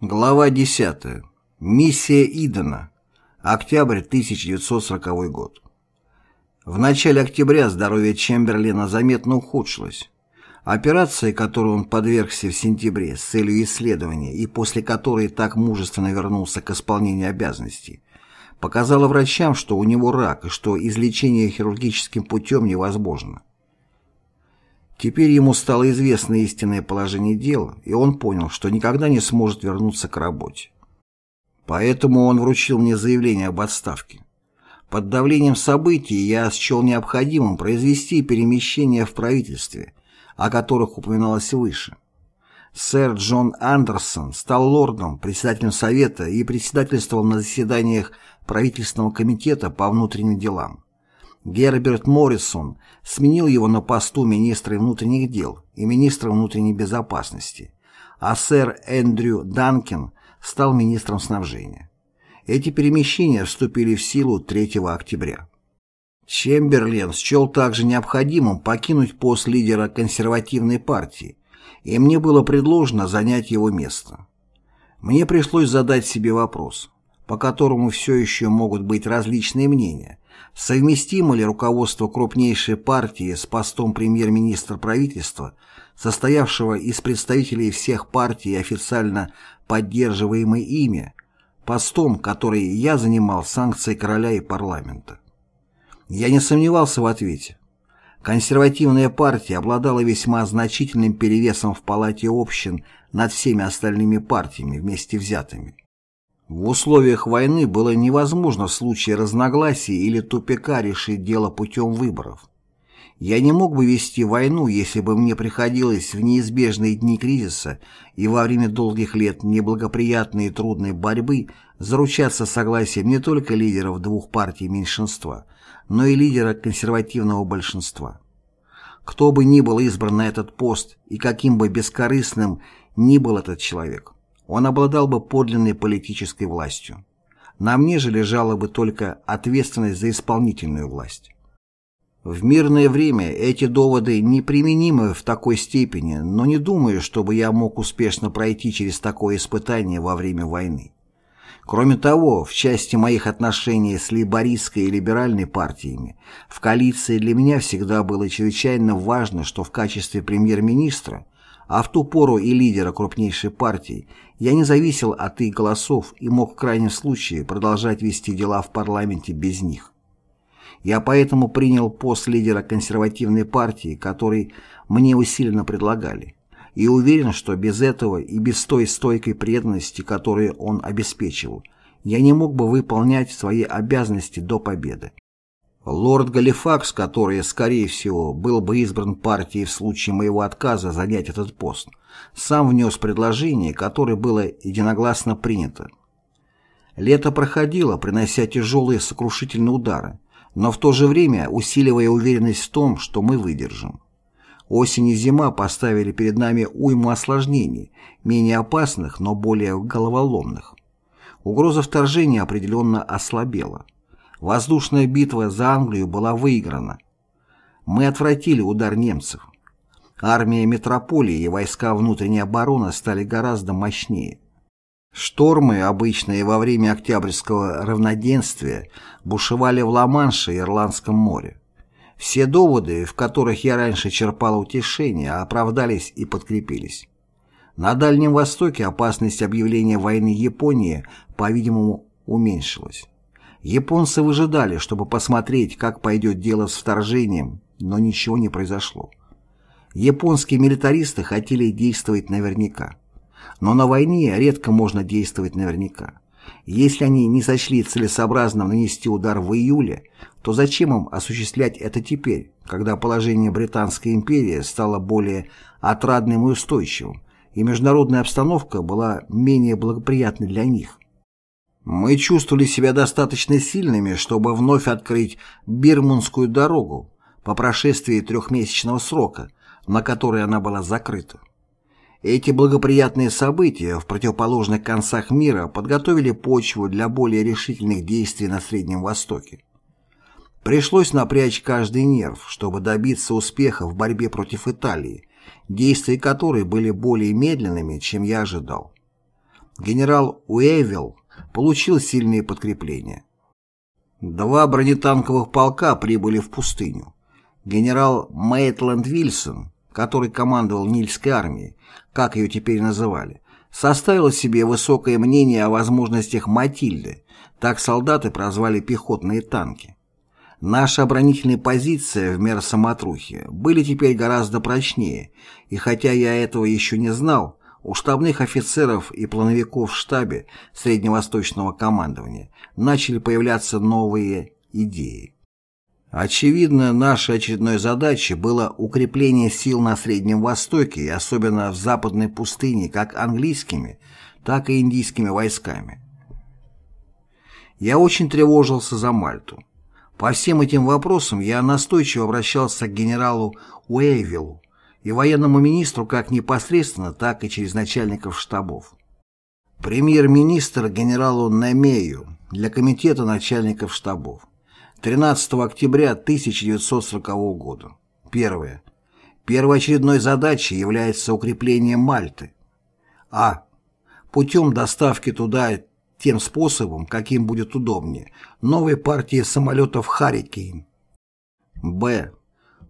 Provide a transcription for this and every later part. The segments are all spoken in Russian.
Глава 10. Миссия Идена. Октябрь 1940 год. В начале октября здоровье Чемберлина заметно ухудшилось. Операция, которой он подвергся в сентябре с целью исследования и после которой так мужественно вернулся к исполнению обязанностей, показала врачам, что у него рак и что излечение хирургическим путем невозможно. Теперь ему стало известно истинное положение дел, и он понял, что никогда не сможет вернуться к работе. Поэтому он вручил мне заявление об отставке. Под давлением событий я счел необходимым произвести перемещения в правительстве, о которых упоминалось выше. Сэр Джон Андерсон стал лордом, председателем Совета и председательствовал на заседаниях правительственного комитета по внутренним делам. Герберт Моррисон сменил его на посту министра внутренних дел и министра внутренней безопасности, а сэр Эндрю Данкин стал министром снабжения. Эти перемещения вступили в силу 3 октября. Чемберлен счел также необходимым покинуть пост лидера консервативной партии, и мне было предложено занять его место. Мне пришлось задать себе вопрос, по которому все еще могут быть различные мнения, Совместимо ли руководство крупнейшей партии с постом премьер-министра правительства, состоявшего из представителей всех партий официально поддерживаемой ими, постом, который я занимал санкцией короля и парламента? Я не сомневался в ответе. Консервативная партия обладала весьма значительным перевесом в палате общин над всеми остальными партиями вместе взятыми. В условиях войны было невозможно в случае разногласий или тупика решить дело путем выборов. Я не мог бы вести войну, если бы мне приходилось в неизбежные дни кризиса и во время долгих лет неблагоприятной и трудной борьбы заручаться согласием не только лидеров двух партий меньшинства, но и лидера консервативного большинства. Кто бы ни был избран на этот пост и каким бы бескорыстным ни был этот человек, он обладал бы подлинной политической властью. На мне же лежала бы только ответственность за исполнительную власть. В мирное время эти доводы неприменимы в такой степени, но не думаю, чтобы я мог успешно пройти через такое испытание во время войны. Кроме того, в части моих отношений с лейбористской и либеральной партиями, в коалиции для меня всегда было чрезвычайно важно, что в качестве премьер-министра – а в ту пору и лидера крупнейшей партии, я не зависел от их голосов и мог в крайнем случае продолжать вести дела в парламенте без них. Я поэтому принял пост лидера консервативной партии, который мне усиленно предлагали, и уверен, что без этого и без той стойкой преданности, которую он обеспечивал, я не мог бы выполнять свои обязанности до победы. Лорд Галифакс, который, скорее всего, был бы избран партией в случае моего отказа занять этот пост, сам внес предложение, которое было единогласно принято. Лето проходило, принося тяжелые сокрушительные удары, но в то же время усиливая уверенность в том, что мы выдержим. Осень и зима поставили перед нами уйму осложнений, менее опасных, но более головоломных. Угроза вторжения определенно ослабела. Воздушная битва за Англию была выиграна. Мы отвратили удар немцев. Армия метрополии и войска внутренней обороны стали гораздо мощнее. Штормы, обычные во время Октябрьского равноденствия, бушевали в Ла-Манше и Ирландском море. Все доводы, в которых я раньше черпал утешение, оправдались и подкрепились. На Дальнем Востоке опасность объявления войны Японии, по-видимому, уменьшилась. Японцы выжидали, чтобы посмотреть, как пойдет дело с вторжением, но ничего не произошло. Японские милитаристы хотели действовать наверняка. Но на войне редко можно действовать наверняка. Если они не сочли целесообразным нанести удар в июле, то зачем им осуществлять это теперь, когда положение Британской империи стало более отрадным и устойчивым, и международная обстановка была менее благоприятной для них? Мы чувствовали себя достаточно сильными, чтобы вновь открыть Бирманскую дорогу по прошествии трехмесячного срока, на который она была закрыта. Эти благоприятные события в противоположных концах мира подготовили почву для более решительных действий на Среднем Востоке. Пришлось напрячь каждый нерв, чтобы добиться успеха в борьбе против Италии, действия которой были более медленными, чем я ожидал. генерал Уэйвилл получил сильные подкрепления. Два бронетанковых полка прибыли в пустыню. Генерал Мейтленд Вильсон, который командовал Нильской армией, как ее теперь называли, составил себе высокое мнение о возможностях Матильды, так солдаты прозвали пехотные танки. Наши оборонительные позиции в Мерсаматрухе были теперь гораздо прочнее, и хотя я этого еще не знал, у штабных офицеров и плановиков в штабе Средневосточного командования начали появляться новые идеи. Очевидно, нашей очередной задачей было укрепление сил на Среднем Востоке и особенно в Западной пустыне как английскими, так и индийскими войсками. Я очень тревожился за Мальту. По всем этим вопросам я настойчиво обращался к генералу Уэйвиллу и военному министру как непосредственно, так и через начальников штабов. Премьер-министр генералу Немею для комитета начальников штабов. 13 октября 1940 года. Первое. Первоочередной задачей является укрепление Мальты. А. Путем доставки туда тем способом, каким будет удобнее, новой партии самолетов «Харрикейн». Б.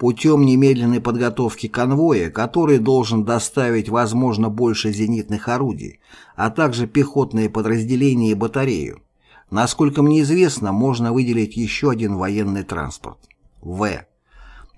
Путем немедленной подготовки конвоя, который должен доставить, возможно, больше зенитных орудий, а также пехотные подразделения и батарею. Насколько мне известно, можно выделить еще один военный транспорт. В.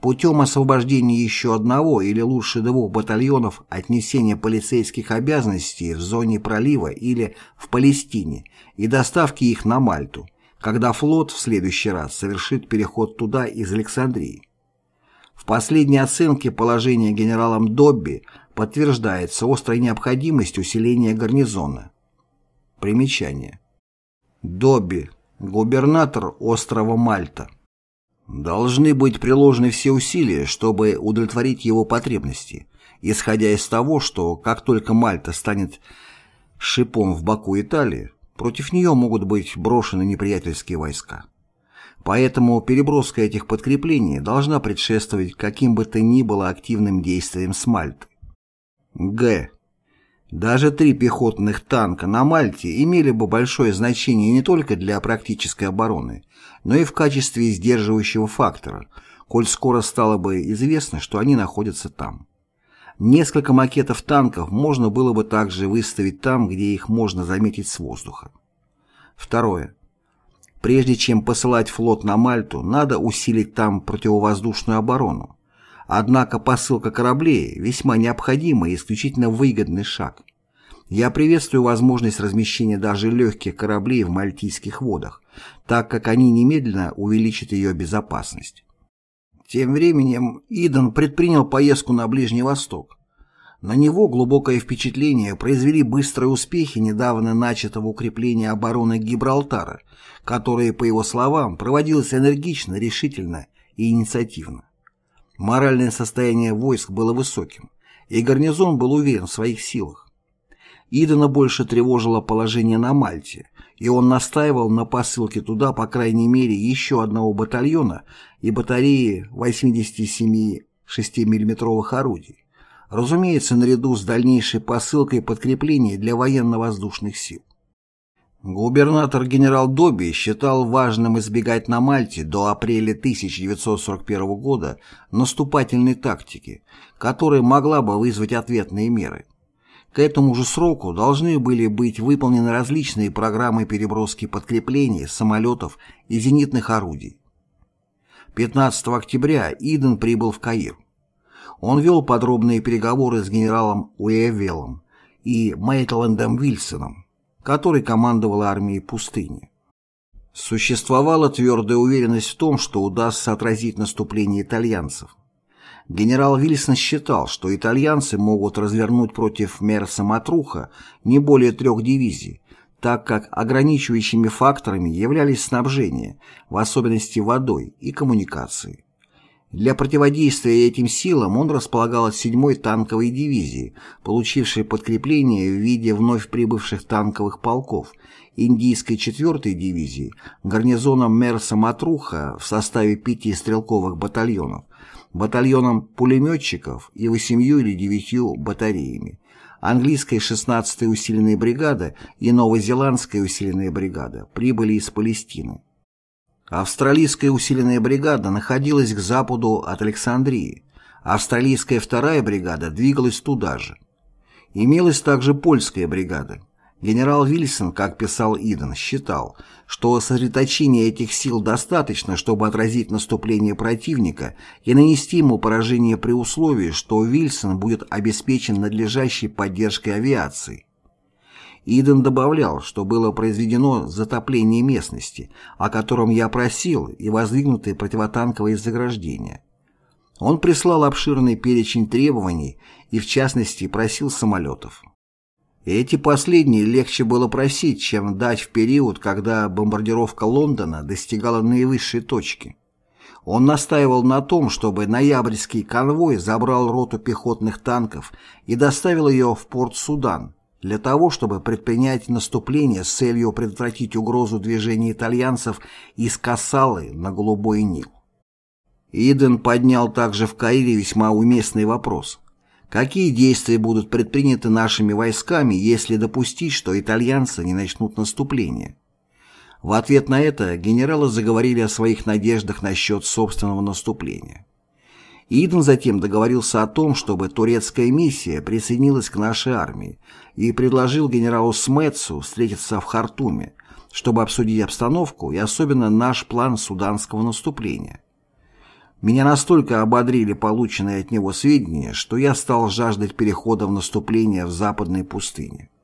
Путем освобождения еще одного или лучше двух батальонов отнесения полицейских обязанностей в зоне пролива или в Палестине и доставки их на Мальту, когда флот в следующий раз совершит переход туда из Александрии. В последней оценке положения генералом Добби подтверждается острая необходимость усиления гарнизона. Примечание. Добби, губернатор острова Мальта. Должны быть приложены все усилия, чтобы удовлетворить его потребности, исходя из того, что как только Мальта станет шипом в боку Италии, против нее могут быть брошены неприятельские войска. Поэтому переброска этих подкреплений должна предшествовать каким бы то ни было активным действиям с Мальты. Г. Даже три пехотных танка на Мальте имели бы большое значение не только для практической обороны, но и в качестве сдерживающего фактора, коль скоро стало бы известно, что они находятся там. Несколько макетов танков можно было бы также выставить там, где их можно заметить с воздуха. Второе. Прежде чем посылать флот на Мальту, надо усилить там противовоздушную оборону. Однако посылка кораблей – весьма необходимый и исключительно выгодный шаг. Я приветствую возможность размещения даже легких кораблей в мальтийских водах, так как они немедленно увеличат ее безопасность. Тем временем Иден предпринял поездку на Ближний Восток. На него глубокое впечатление произвели быстрые успехи недавно начатого укрепления обороны Гибралтара, которое, по его словам, проводилось энергично, решительно и инициативно. Моральное состояние войск было высоким, и гарнизон был уверен в своих силах. Идена больше тревожило положение на Мальте, и он настаивал на посылке туда, по крайней мере, еще одного батальона и батареи 87 6-миллиметровых орудий. Разумеется, наряду с дальнейшей посылкой подкреплений для военно-воздушных сил. Губернатор генерал Доби считал важным избегать на Мальте до апреля 1941 года наступательной тактики, которая могла бы вызвать ответные меры. К этому же сроку должны были быть выполнены различные программы переброски подкреплений, самолетов и зенитных орудий. 15 октября Иден прибыл в Каир. Он вел подробные переговоры с генералом Уэвеллом и Мейтлендом Вильсоном, который командовал армией пустыни. Существовала твердая уверенность в том, что удастся отразить наступление итальянцев. Генерал Вильсон считал, что итальянцы могут развернуть против Мерса Матруха не более трех дивизий, так как ограничивающими факторами являлись снабжение, в особенности водой и коммуникации. Для противодействия этим силам он располагал 7-й танковой дивизии, получившей подкрепление в виде вновь прибывших танковых полков, индийской 4-й дивизии, гарнизоном Мерса Матруха в составе пяти стрелковых батальонов, батальоном пулеметчиков и восемью или девятью батареями, английская 16-я усиленная бригада и новозеландская усиленная бригада прибыли из Палестины. Австралийская усиленная бригада находилась к западу от Александрии, австралийская вторая бригада двигалась туда же. Имелась также польская бригада. Генерал Вильсон, как писал Иден, считал, что сосредоточение этих сил достаточно, чтобы отразить наступление противника и нанести ему поражение при условии, что Вильсон будет обеспечен надлежащей поддержкой авиации. Иден добавлял, что было произведено затопление местности, о котором я просил, и воздвигнутые противотанковые заграждения. Он прислал обширный перечень требований и, в частности, просил самолетов. Эти последние легче было просить, чем дать в период, когда бомбардировка Лондона достигала наивысшей точки. Он настаивал на том, чтобы ноябрьский конвой забрал роту пехотных танков и доставил ее в порт Судан, для того, чтобы предпринять наступление с целью предотвратить угрозу движения итальянцев из Кассалы на Голубой Нил. Иден поднял также в Каире весьма уместный вопрос – Какие действия будут предприняты нашими войсками, если допустить, что итальянцы не начнут наступление? В ответ на это генералы заговорили о своих надеждах насчет собственного наступления. Иден затем договорился о том, чтобы турецкая миссия присоединилась к нашей армии и предложил генералу Смецу встретиться в Хартуме, чтобы обсудить обстановку и особенно наш план суданского наступления. Меня настолько ободрили полученные от него сведения, что я стал жаждать перехода в наступление в западной пустыне.